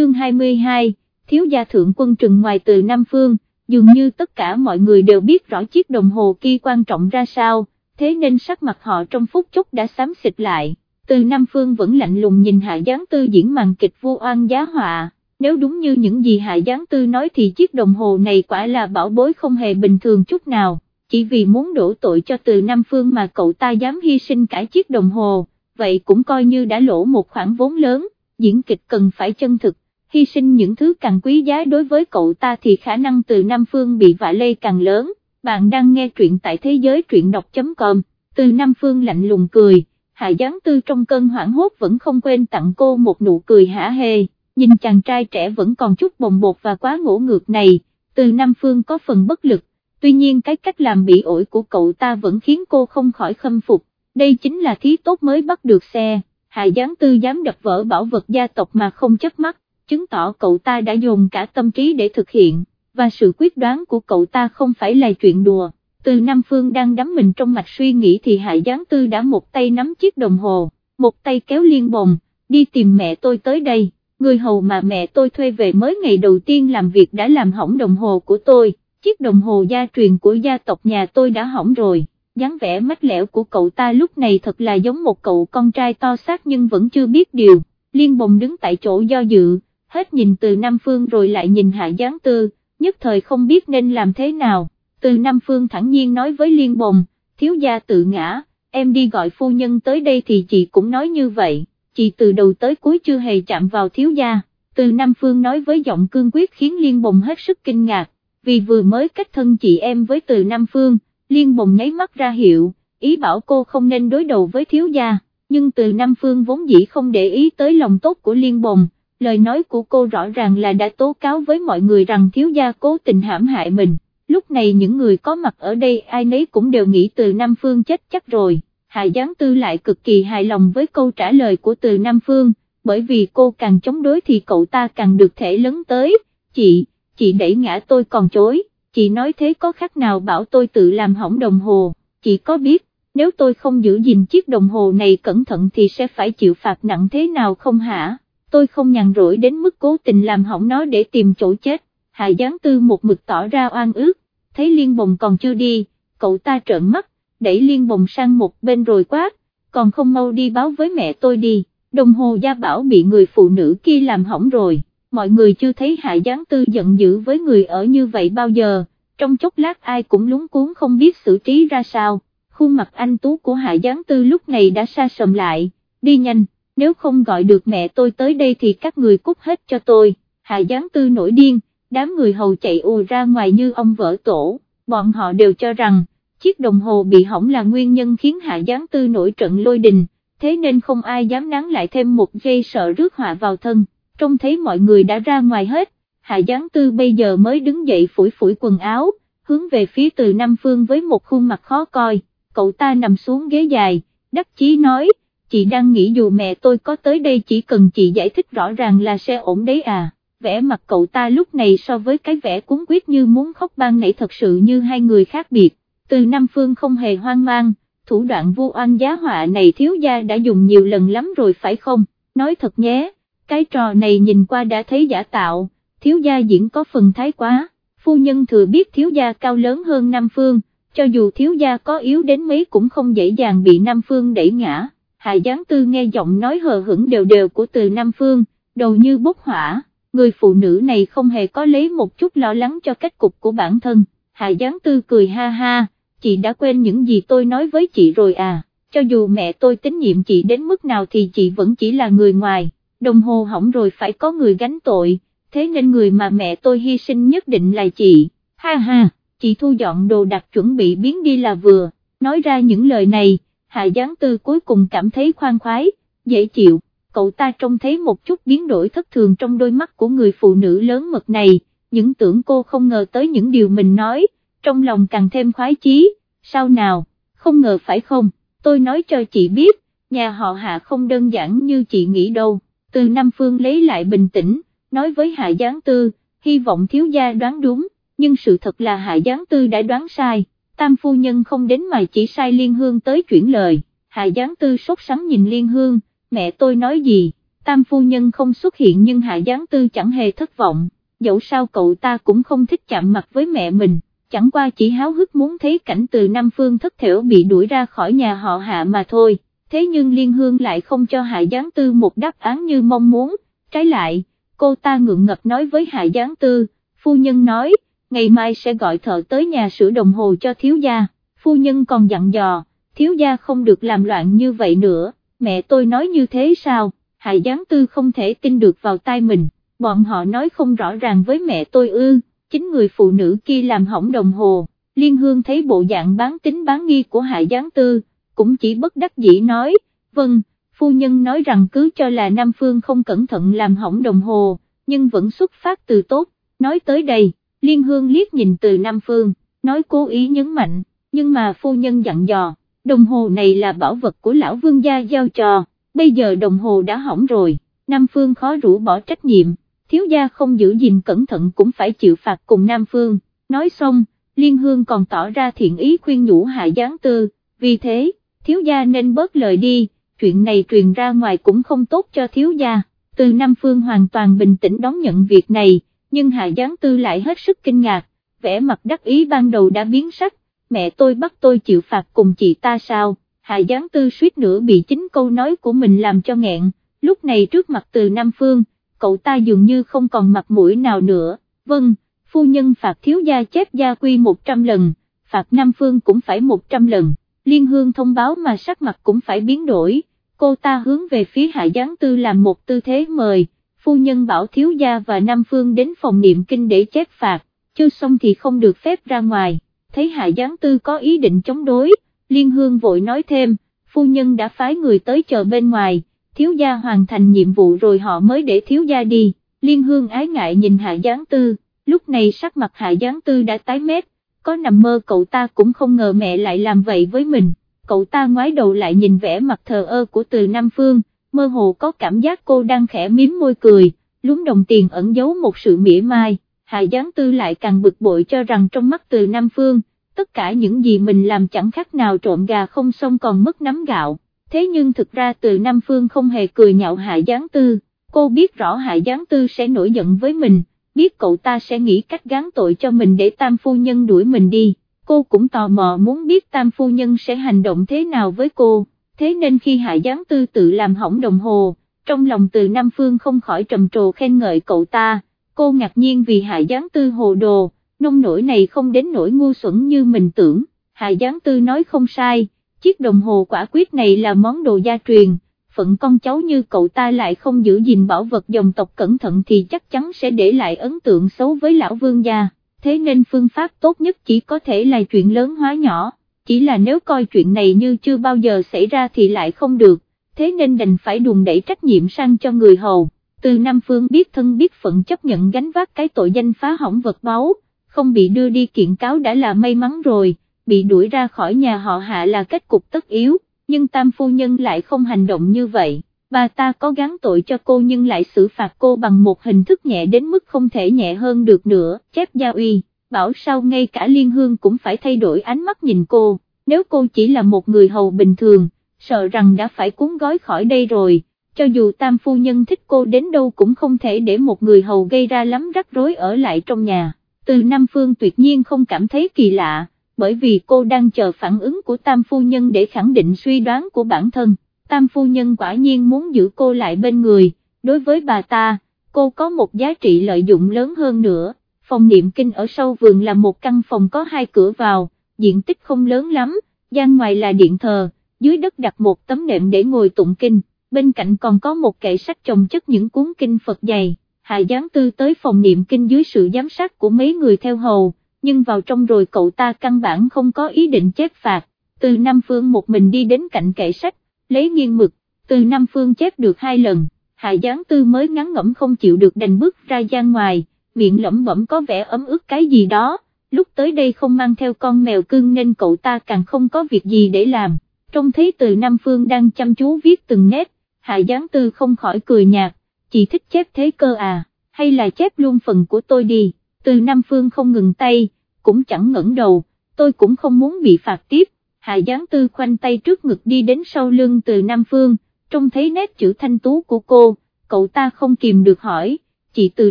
chương 22, thiếu gia thượng quân trừng ngoài từ Nam Phương, dường như tất cả mọi người đều biết rõ chiếc đồng hồ kia quan trọng ra sao, thế nên sắc mặt họ trong phút chốc đã xám xịt lại, từ Nam Phương vẫn lạnh lùng nhìn Hạ Giáng Tư diễn màn kịch vô oan giá họa, nếu đúng như những gì Hạ Giáng Tư nói thì chiếc đồng hồ này quả là bảo bối không hề bình thường chút nào, chỉ vì muốn đổ tội cho từ Nam Phương mà cậu ta dám hy sinh cả chiếc đồng hồ, vậy cũng coi như đã lỗ một khoản vốn lớn, diễn kịch cần phải chân thực hy sinh những thứ càng quý giá đối với cậu ta thì khả năng từ Nam Phương bị vạ lây càng lớn. Bạn đang nghe truyện tại thế giới truyện đọc.com, từ Nam Phương lạnh lùng cười, Hạ Giáng Tư trong cơn hoảng hốt vẫn không quên tặng cô một nụ cười hả hê, nhìn chàng trai trẻ vẫn còn chút bồng bột và quá ngỗ ngược này, từ Nam Phương có phần bất lực, tuy nhiên cái cách làm bị ổi của cậu ta vẫn khiến cô không khỏi khâm phục, đây chính là thí tốt mới bắt được xe, Hạ Giáng Tư dám đập vỡ bảo vật gia tộc mà không chấp mắt chứng tỏ cậu ta đã dùng cả tâm trí để thực hiện, và sự quyết đoán của cậu ta không phải là chuyện đùa. Từ Nam Phương đang đắm mình trong mạch suy nghĩ thì Hạ Giáng Tư đã một tay nắm chiếc đồng hồ, một tay kéo liên bồng, đi tìm mẹ tôi tới đây, người hầu mà mẹ tôi thuê về mới ngày đầu tiên làm việc đã làm hỏng đồng hồ của tôi, chiếc đồng hồ gia truyền của gia tộc nhà tôi đã hỏng rồi, dáng vẻ mách lẻo của cậu ta lúc này thật là giống một cậu con trai to xác nhưng vẫn chưa biết điều, liên bồng đứng tại chỗ do dự hết nhìn từ Nam Phương rồi lại nhìn Hạ Giáng Tư, nhất thời không biết nên làm thế nào, từ Nam Phương thẳng nhiên nói với Liên Bồng, thiếu gia tự ngã, em đi gọi phu nhân tới đây thì chị cũng nói như vậy, chị từ đầu tới cuối chưa hề chạm vào thiếu gia, từ Nam Phương nói với giọng cương quyết khiến Liên Bồng hết sức kinh ngạc, vì vừa mới kết thân chị em với từ Nam Phương, Liên Bồng nháy mắt ra hiệu, ý bảo cô không nên đối đầu với thiếu gia, nhưng từ Nam Phương vốn dĩ không để ý tới lòng tốt của Liên Bồng, lời nói của cô rõ ràng là đã tố cáo với mọi người rằng thiếu gia cố tình hãm hại mình, lúc này những người có mặt ở đây ai nấy cũng đều nghĩ từ Nam Phương chết chắc rồi, Hạ Giáng Tư lại cực kỳ hài lòng với câu trả lời của từ Nam Phương, bởi vì cô càng chống đối thì cậu ta càng được thể lấn tới, chị, chị đẩy ngã tôi còn chối, chị nói thế có khác nào bảo tôi tự làm hỏng đồng hồ, chị có biết, nếu tôi không giữ gìn chiếc đồng hồ này cẩn thận thì sẽ phải chịu phạt nặng thế nào không hả? Tôi không nhàn rỗi đến mức cố tình làm hỏng nó để tìm chỗ chết, Hạ Giáng Tư một mực tỏ ra oan ước, thấy Liên Bồng còn chưa đi, cậu ta trợn mắt, đẩy Liên Bồng sang một bên rồi quát, còn không mau đi báo với mẹ tôi đi, đồng hồ gia bảo bị người phụ nữ kia làm hỏng rồi, mọi người chưa thấy Hạ Giáng Tư giận dữ với người ở như vậy bao giờ, trong chốc lát ai cũng lúng cuốn không biết xử trí ra sao, khuôn mặt anh Tú của Hạ Giáng Tư lúc này đã xa sầm lại, đi nhanh nếu không gọi được mẹ tôi tới đây thì các người cút hết cho tôi, Hạ Giáng Tư nổi điên, đám người hầu chạy ù ra ngoài như ông vỡ tổ, bọn họ đều cho rằng, chiếc đồng hồ bị hỏng là nguyên nhân khiến Hạ Giáng Tư nổi trận lôi đình, thế nên không ai dám nắng lại thêm một giây sợ rước họa vào thân, trông thấy mọi người đã ra ngoài hết, Hạ Giáng Tư bây giờ mới đứng dậy phủi phủi quần áo, hướng về phía từ Nam Phương với một khuôn mặt khó coi, cậu ta nằm xuống ghế dài, đắc chí nói, chị đang nghĩ dù mẹ tôi có tới đây chỉ cần chị giải thích rõ ràng là sẽ ổn đấy à, vẻ mặt cậu ta lúc này so với cái vẻ cuốn quyết như muốn khóc ban nãy thật sự như hai người khác biệt, từ Nam Phương không hề hoang mang, thủ đoạn vu oan giá họa này thiếu gia đã dùng nhiều lần lắm rồi phải không, nói thật nhé, cái trò này nhìn qua đã thấy giả tạo, thiếu gia diễn có phần thái quá, phu nhân thừa biết thiếu gia cao lớn hơn Nam Phương, cho dù thiếu gia có yếu đến mấy cũng không dễ dàng bị Nam Phương đẩy ngã. Hạ Giáng Tư nghe giọng nói hờ hững đều đều của từ Nam Phương, đầu như bốc hỏa, người phụ nữ này không hề có lấy một chút lo lắng cho kết cục của bản thân, Hạ Giáng Tư cười ha ha, chị đã quên những gì tôi nói với chị rồi à, cho dù mẹ tôi tín nhiệm chị đến mức nào thì chị vẫn chỉ là người ngoài, đồng hồ hỏng rồi phải có người gánh tội, thế nên người mà mẹ tôi hy sinh nhất định là chị, ha ha, chị thu dọn đồ đặt chuẩn bị biến đi là vừa, nói ra những lời này Hạ Giáng Tư cuối cùng cảm thấy khoan khoái, dễ chịu, cậu ta trông thấy một chút biến đổi thất thường trong đôi mắt của người phụ nữ lớn mật này, những tưởng cô không ngờ tới những điều mình nói, trong lòng càng thêm khoái chí, sao nào, không ngờ phải không, tôi nói cho chị biết, nhà họ Hạ không đơn giản như chị nghĩ đâu, từ Nam Phương lấy lại bình tĩnh, nói với Hạ Giáng Tư, hy vọng thiếu gia đoán đúng, nhưng sự thật là Hạ Giáng Tư đã đoán sai tam phu nhân không đến mà chỉ sai liên hương tới chuyển lời, hạ giáng tư sốt sắng nhìn liên hương, mẹ tôi nói gì, tam phu nhân không xuất hiện nhưng hạ gián tư chẳng hề thất vọng, dẫu sao cậu ta cũng không thích chạm mặt với mẹ mình, chẳng qua chỉ háo hức muốn thấy cảnh từ Nam Phương thất thểu bị đuổi ra khỏi nhà họ hạ mà thôi, thế nhưng Liên Hương lại không cho hạ gián tư một đáp án như mong muốn, trái lại, cô ta ngượng ngập nói với hạ gián tư, phu nhân nói, ngày mai sẽ gọi thợ tới nhà sửa đồng hồ cho thiếu gia, phu nhân còn dặn dò, thiếu gia không được làm loạn như vậy nữa, mẹ tôi nói như thế sao, hạ gián tư không thể tin được vào tai mình, bọn họ nói không rõ ràng với mẹ tôi ư, chính người phụ nữ kia làm hỏng đồng hồ, liên hương thấy bộ dạng bán tính bán nghi của hạ gián tư, cũng chỉ bất đắc dĩ nói, vâng, phu nhân nói rằng cứ cho là Nam Phương không cẩn thận làm hỏng đồng hồ, nhưng vẫn xuất phát từ tốt, nói tới đây, liên hương liếc nhìn từ Nam Phương, nói cố ý nhấn mạnh, nhưng mà phu nhân dặn dò, đồng hồ này là bảo vật của lão vương gia giao cho, bây giờ đồng hồ đã hỏng rồi, Nam Phương khó rủ bỏ trách nhiệm, thiếu gia không giữ gìn cẩn thận cũng phải chịu phạt cùng Nam Phương, nói xong, Liên Hương còn tỏ ra thiện ý khuyên nhủ Hạ Giáng Tư, vì thế, thiếu gia nên bớt lời đi, chuyện này truyền ra ngoài cũng không tốt cho thiếu gia, từ Nam Phương hoàn toàn bình tĩnh đón nhận việc này, nhưng Hạ Giáng Tư lại hết sức kinh ngạc, vẻ mặt đắc ý ban đầu đã biến sắc, mẹ tôi bắt tôi chịu phạt cùng chị ta sao, Hạ Giáng Tư suýt nữa bị chính câu nói của mình làm cho nghẹn, lúc này trước mặt từ Nam Phương, cậu ta dường như không còn mặt mũi nào nữa, vâng, phu nhân phạt thiếu gia chép gia quy 100 lần, phạt Nam Phương cũng phải 100 lần, Liên Hương thông báo mà sắc mặt cũng phải biến đổi, cô ta hướng về phía Hạ Giáng Tư làm một tư thế mời, phu nhân bảo thiếu gia và Nam Phương đến phòng niệm kinh để chép phạt, chưa xong thì không được phép ra ngoài, thấy Hạ Giáng Tư có ý định chống đối, Liên Hương vội nói thêm, phu nhân đã phái người tới chờ bên ngoài, thiếu gia hoàn thành nhiệm vụ rồi họ mới để thiếu gia đi, Liên Hương ái ngại nhìn Hạ Giáng Tư, lúc này sắc mặt Hạ Giáng Tư đã tái mét, có nằm mơ cậu ta cũng không ngờ mẹ lại làm vậy với mình, cậu ta ngoái đầu lại nhìn vẻ mặt thờ ơ của từ Nam Phương, mơ hồ có cảm giác cô đang khẽ miếm môi cười, lúng đồng tiền ẩn giấu một sự mỉa mai, Hạ Giáng Tư lại càng bực bội cho rằng trong mắt từ Nam Phương, tất cả những gì mình làm chẳng khác nào trộn gà không xong còn mất nắm gạo, thế nhưng thực ra từ Nam Phương không hề cười nhạo Hạ Giáng Tư, cô biết rõ Hạ Giáng Tư sẽ nổi giận với mình, biết cậu ta sẽ nghĩ cách gán tội cho mình để tam phu nhân đuổi mình đi, cô cũng tò mò muốn biết tam phu nhân sẽ hành động thế nào với cô, thế nên khi Hạ Giáng Tư tự làm hỏng đồng hồ, trong lòng từ Nam Phương không khỏi trầm trồ khen ngợi cậu ta, cô ngạc nhiên vì Hạ Giáng Tư hồ đồ, nông nổi này không đến nỗi ngu xuẩn như mình tưởng, Hạ Giáng Tư nói không sai, chiếc đồng hồ quả quyết này là món đồ gia truyền, phận con cháu như cậu ta lại không giữ gìn bảo vật dòng tộc cẩn thận thì chắc chắn sẽ để lại ấn tượng xấu với lão vương gia, thế nên phương pháp tốt nhất chỉ có thể là chuyện lớn hóa nhỏ, chỉ là nếu coi chuyện này như chưa bao giờ xảy ra thì lại không được, thế nên đành phải đùn đẩy trách nhiệm sang cho người hầu, từ Nam Phương biết thân biết phận chấp nhận gánh vác cái tội danh phá hỏng vật báu, không bị đưa đi kiện cáo đã là may mắn rồi, bị đuổi ra khỏi nhà họ hạ là kết cục tất yếu nhưng tam phu nhân lại không hành động như vậy, bà ta có gán tội cho cô nhưng lại xử phạt cô bằng một hình thức nhẹ đến mức không thể nhẹ hơn được nữa, chép gia uy, bảo sao ngay cả liên hương cũng phải thay đổi ánh mắt nhìn cô, nếu cô chỉ là một người hầu bình thường, sợ rằng đã phải cuốn gói khỏi đây rồi, cho dù tam phu nhân thích cô đến đâu cũng không thể để một người hầu gây ra lắm rắc rối ở lại trong nhà, từ Nam Phương tuyệt nhiên không cảm thấy kỳ lạ bởi vì cô đang chờ phản ứng của tam phu nhân để khẳng định suy đoán của bản thân, tam phu nhân quả nhiên muốn giữ cô lại bên người, đối với bà ta, cô có một giá trị lợi dụng lớn hơn nữa, phòng niệm kinh ở sau vườn là một căn phòng có hai cửa vào, diện tích không lớn lắm, gian ngoài là điện thờ, dưới đất đặt một tấm nệm để ngồi tụng kinh, bên cạnh còn có một kệ sách trồng chất những cuốn kinh Phật dày, Hạ Giáng Tư tới phòng niệm kinh dưới sự giám sát của mấy người theo hầu nhưng vào trong rồi cậu ta căn bản không có ý định chép phạt, từ Nam Phương một mình đi đến cạnh kệ sách, lấy nghiêng mực, từ Nam Phương chép được hai lần, Hạ Giáng Tư mới ngắn ngẩm không chịu được đành bước ra gian ngoài, miệng lẩm bẩm có vẻ ấm ức cái gì đó, lúc tới đây không mang theo con mèo cưng nên cậu ta càng không có việc gì để làm, trông thấy từ Nam Phương đang chăm chú viết từng nét, Hạ Giáng Tư không khỏi cười nhạt, chỉ thích chép thế cơ à, hay là chép luôn phần của tôi đi? Từ Nam Phương không ngừng tay, cũng chẳng ngẩng đầu, tôi cũng không muốn bị phạt tiếp, Hạ Giáng Tư khoanh tay trước ngực đi đến sau lưng từ Nam Phương, trông thấy nét chữ thanh tú của cô, cậu ta không kìm được hỏi, chị từ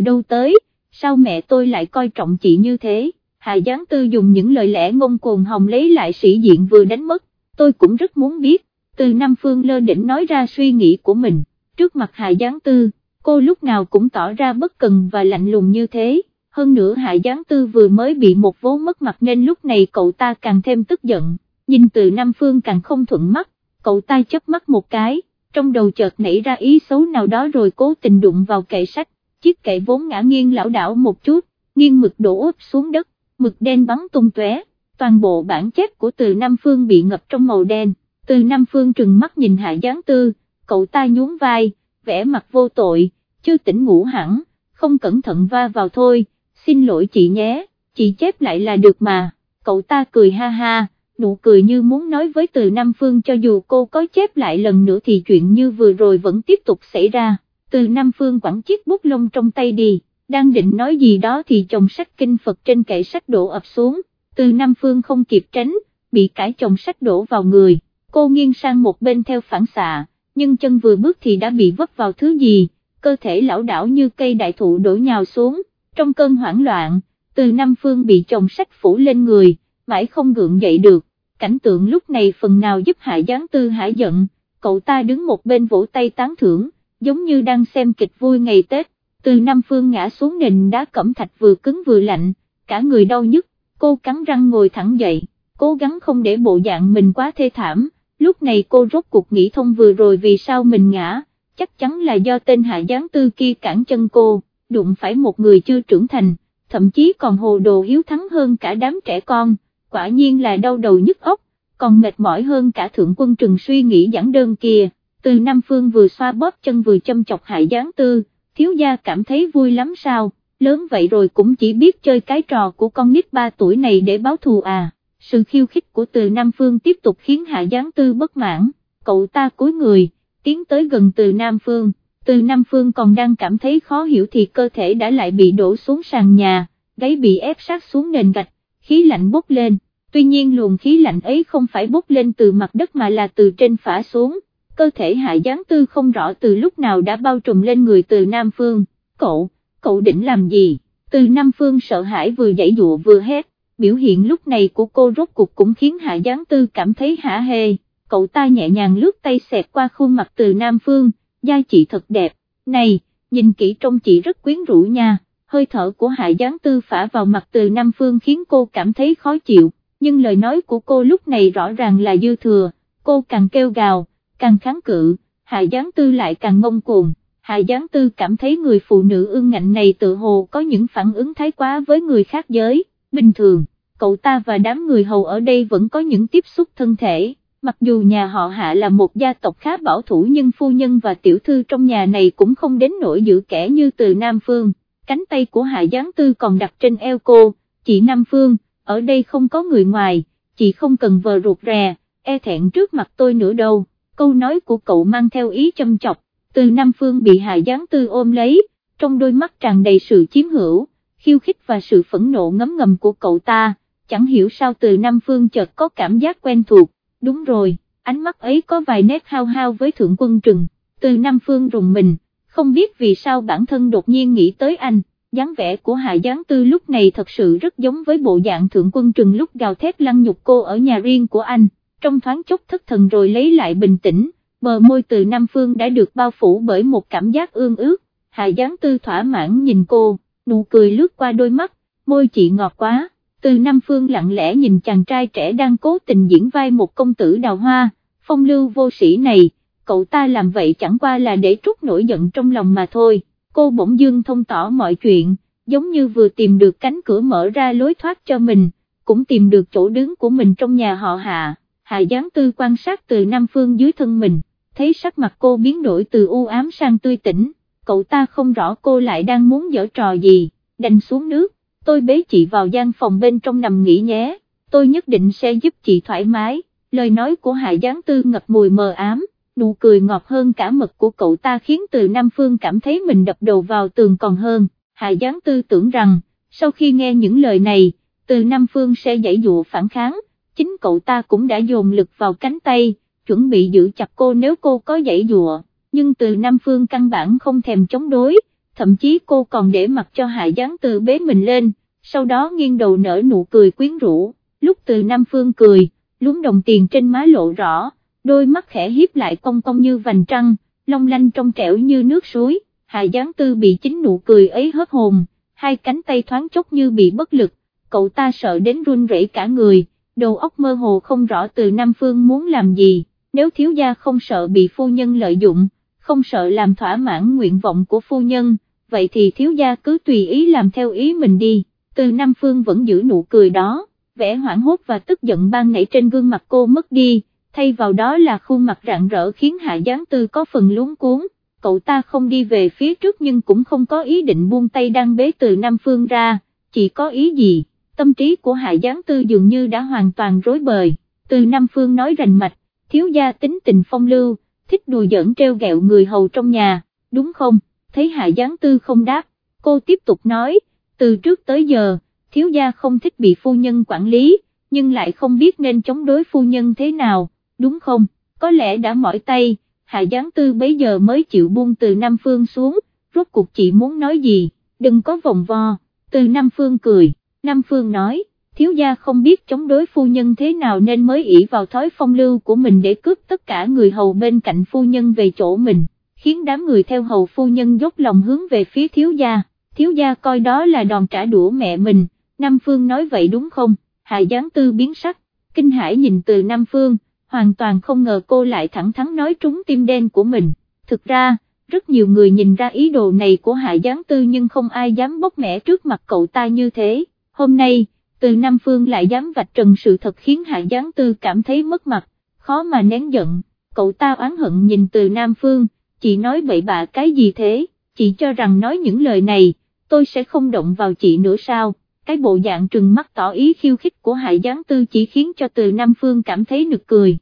đâu tới, sao mẹ tôi lại coi trọng chị như thế, Hà Giáng Tư dùng những lời lẽ ngông cuồng hồng lấy lại sĩ diện vừa đánh mất, tôi cũng rất muốn biết, từ Nam Phương lơ đỉnh nói ra suy nghĩ của mình, trước mặt Hà Giáng Tư, cô lúc nào cũng tỏ ra bất cần và lạnh lùng như thế, hơn nữa Hạ Giáng Tư vừa mới bị một vố mất mặt nên lúc này cậu ta càng thêm tức giận, nhìn từ Nam Phương càng không thuận mắt, cậu ta chớp mắt một cái, trong đầu chợt nảy ra ý xấu nào đó rồi cố tình đụng vào kệ sách, chiếc kệ vốn ngã nghiêng lão đảo một chút, nghiêng mực đổ úp xuống đất, mực đen bắn tung tóe, toàn bộ bản chép của từ Nam Phương bị ngập trong màu đen, từ Nam Phương trừng mắt nhìn Hạ Giáng Tư, cậu ta nhún vai, vẽ mặt vô tội, chưa tỉnh ngủ hẳn, không cẩn thận va vào thôi, xin lỗi chị nhé, chị chép lại là được mà, cậu ta cười ha ha, nụ cười như muốn nói với từ Nam Phương cho dù cô có chép lại lần nữa thì chuyện như vừa rồi vẫn tiếp tục xảy ra, từ Nam Phương quẳng chiếc bút lông trong tay đi, đang định nói gì đó thì chồng sách kinh Phật trên kệ sách đổ ập xuống, từ Nam Phương không kịp tránh, bị cãi chồng sách đổ vào người, cô nghiêng sang một bên theo phản xạ, nhưng chân vừa bước thì đã bị vấp vào thứ gì, cơ thể lão đảo như cây đại thụ đổ nhào xuống, trong cơn hoảng loạn, từ Nam Phương bị chồng sách phủ lên người, mãi không gượng dậy được, cảnh tượng lúc này phần nào giúp Hạ Giáng Tư hả giận, cậu ta đứng một bên vỗ tay tán thưởng, giống như đang xem kịch vui ngày Tết, từ Nam Phương ngã xuống nền đá cẩm thạch vừa cứng vừa lạnh, cả người đau nhức, cô cắn răng ngồi thẳng dậy, cố gắng không để bộ dạng mình quá thê thảm, lúc này cô rốt cuộc nghĩ thông vừa rồi vì sao mình ngã, chắc chắn là do tên Hạ gián Tư kia cản chân cô đụng phải một người chưa trưởng thành, thậm chí còn hồ đồ hiếu thắng hơn cả đám trẻ con, quả nhiên là đau đầu nhức óc, còn mệt mỏi hơn cả thượng quân trừng suy nghĩ giảng đơn kia, từ Nam Phương vừa xoa bóp chân vừa châm chọc hại gián tư, thiếu gia cảm thấy vui lắm sao, lớn vậy rồi cũng chỉ biết chơi cái trò của con nít 3 tuổi này để báo thù à, sự khiêu khích của từ Nam Phương tiếp tục khiến hạ Giáng tư bất mãn, cậu ta cúi người, tiến tới gần từ Nam Phương. Từ Nam Phương còn đang cảm thấy khó hiểu thì cơ thể đã lại bị đổ xuống sàn nhà, gáy bị ép sát xuống nền gạch, khí lạnh bốc lên, tuy nhiên luồng khí lạnh ấy không phải bốc lên từ mặt đất mà là từ trên phả xuống, cơ thể hạ gián tư không rõ từ lúc nào đã bao trùm lên người từ Nam Phương, cậu, cậu định làm gì, từ Nam Phương sợ hãi vừa dãy dụa vừa hét, biểu hiện lúc này của cô rốt cuộc cũng khiến hạ gián tư cảm thấy hả hê, cậu ta nhẹ nhàng lướt tay xẹt qua khuôn mặt từ Nam Phương, da chị thật đẹp, này, nhìn kỹ trông chị rất quyến rũ nha, hơi thở của Hạ gián Tư phả vào mặt từ Nam Phương khiến cô cảm thấy khó chịu, nhưng lời nói của cô lúc này rõ ràng là dư thừa, cô càng kêu gào, càng kháng cự, Hạ Giáng Tư lại càng ngông cuồng. Hạ Giáng Tư cảm thấy người phụ nữ ương ngạnh này tự hồ có những phản ứng thái quá với người khác giới, bình thường, cậu ta và đám người hầu ở đây vẫn có những tiếp xúc thân thể, mặc dù nhà họ hạ là một gia tộc khá bảo thủ nhưng phu nhân và tiểu thư trong nhà này cũng không đến nỗi giữ kẻ như từ Nam Phương, cánh tay của hạ giáng tư còn đặt trên eo cô, chị Nam Phương, ở đây không có người ngoài, chị không cần vờ ruột rè, e thẹn trước mặt tôi nữa đâu, câu nói của cậu mang theo ý châm chọc, từ Nam Phương bị hạ giáng tư ôm lấy, trong đôi mắt tràn đầy sự chiếm hữu, khiêu khích và sự phẫn nộ ngấm ngầm của cậu ta, chẳng hiểu sao từ Nam Phương chợt có cảm giác quen thuộc. Đúng rồi, ánh mắt ấy có vài nét hao hao với thượng quân trừng, từ Nam Phương rùng mình, không biết vì sao bản thân đột nhiên nghĩ tới anh, dáng vẻ của Hạ Giáng Tư lúc này thật sự rất giống với bộ dạng thượng quân trừng lúc gào thét lăng nhục cô ở nhà riêng của anh, trong thoáng chốc thất thần rồi lấy lại bình tĩnh, bờ môi từ Nam Phương đã được bao phủ bởi một cảm giác ương ước Hạ Giáng Tư thỏa mãn nhìn cô, nụ cười lướt qua đôi mắt, môi chị ngọt quá từ Nam Phương lặng lẽ nhìn chàng trai trẻ đang cố tình diễn vai một công tử đào hoa, phong lưu vô sĩ này, cậu ta làm vậy chẳng qua là để trút nổi giận trong lòng mà thôi, cô bỗng dương thông tỏ mọi chuyện, giống như vừa tìm được cánh cửa mở ra lối thoát cho mình, cũng tìm được chỗ đứng của mình trong nhà họ Hạ, Hạ Giáng Tư quan sát từ Nam Phương dưới thân mình, thấy sắc mặt cô biến đổi từ u ám sang tươi tỉnh, cậu ta không rõ cô lại đang muốn giở trò gì, đành xuống nước. Tôi bế chị vào gian phòng bên trong nằm nghỉ nhé, tôi nhất định sẽ giúp chị thoải mái, lời nói của Hạ Giáng Tư ngập mùi mờ ám, nụ cười ngọt hơn cả mật của cậu ta khiến từ Nam Phương cảm thấy mình đập đầu vào tường còn hơn, Hạ Giáng Tư tưởng rằng, sau khi nghe những lời này, từ Nam Phương sẽ giải dụ phản kháng, chính cậu ta cũng đã dồn lực vào cánh tay, chuẩn bị giữ chặt cô nếu cô có dãy dùa, nhưng từ Nam Phương căn bản không thèm chống đối, thậm chí cô còn để mặc cho Hạ Giáng Tư bế mình lên, sau đó nghiêng đầu nở nụ cười quyến rũ, lúc từ Nam Phương cười, lúm đồng tiền trên má lộ rõ, đôi mắt khẽ hiếp lại cong cong như vành trăng, long lanh trong trẻo như nước suối, Hạ Giáng Tư bị chính nụ cười ấy hớt hồn, hai cánh tay thoáng chốc như bị bất lực, cậu ta sợ đến run rẩy cả người, đầu óc mơ hồ không rõ từ Nam Phương muốn làm gì, nếu thiếu gia không sợ bị phu nhân lợi dụng, không sợ làm thỏa mãn nguyện vọng của phu nhân, vậy thì thiếu gia cứ tùy ý làm theo ý mình đi, từ Nam Phương vẫn giữ nụ cười đó, vẻ hoảng hốt và tức giận ban nảy trên gương mặt cô mất đi, thay vào đó là khuôn mặt rạng rỡ khiến Hạ Giáng Tư có phần luống cuốn, cậu ta không đi về phía trước nhưng cũng không có ý định buông tay đang bế từ Nam Phương ra, chỉ có ý gì, tâm trí của Hạ Giáng Tư dường như đã hoàn toàn rối bời, từ Nam Phương nói rành mạch, thiếu gia tính tình phong lưu, thích đùa giỡn treo gẹo người hầu trong nhà, đúng không, thấy Hạ Giáng Tư không đáp, cô tiếp tục nói, từ trước tới giờ, thiếu gia không thích bị phu nhân quản lý, nhưng lại không biết nên chống đối phu nhân thế nào, đúng không, có lẽ đã mỏi tay, Hạ Giáng Tư bấy giờ mới chịu buông từ Nam Phương xuống, rốt cuộc chị muốn nói gì, đừng có vòng vo, từ Nam Phương cười, Nam Phương nói, thiếu gia không biết chống đối phu nhân thế nào nên mới ỷ vào thói phong lưu của mình để cướp tất cả người hầu bên cạnh phu nhân về chỗ mình, khiến đám người theo hầu phu nhân dốc lòng hướng về phía thiếu gia, thiếu gia coi đó là đòn trả đũa mẹ mình, Nam Phương nói vậy đúng không, Hạ Giáng Tư biến sắc, kinh hãi nhìn từ Nam Phương, hoàn toàn không ngờ cô lại thẳng thắn nói trúng tim đen của mình, thực ra, rất nhiều người nhìn ra ý đồ này của Hạ Giáng Tư nhưng không ai dám bóc mẻ trước mặt cậu ta như thế, hôm nay, từ Nam Phương lại dám vạch trần sự thật khiến Hạ Giáng Tư cảm thấy mất mặt, khó mà nén giận, cậu ta oán hận nhìn từ Nam Phương, chị nói bậy bạ cái gì thế, chị cho rằng nói những lời này, tôi sẽ không động vào chị nữa sao, cái bộ dạng trừng mắt tỏ ý khiêu khích của Hạ Giáng Tư chỉ khiến cho từ Nam Phương cảm thấy nực cười.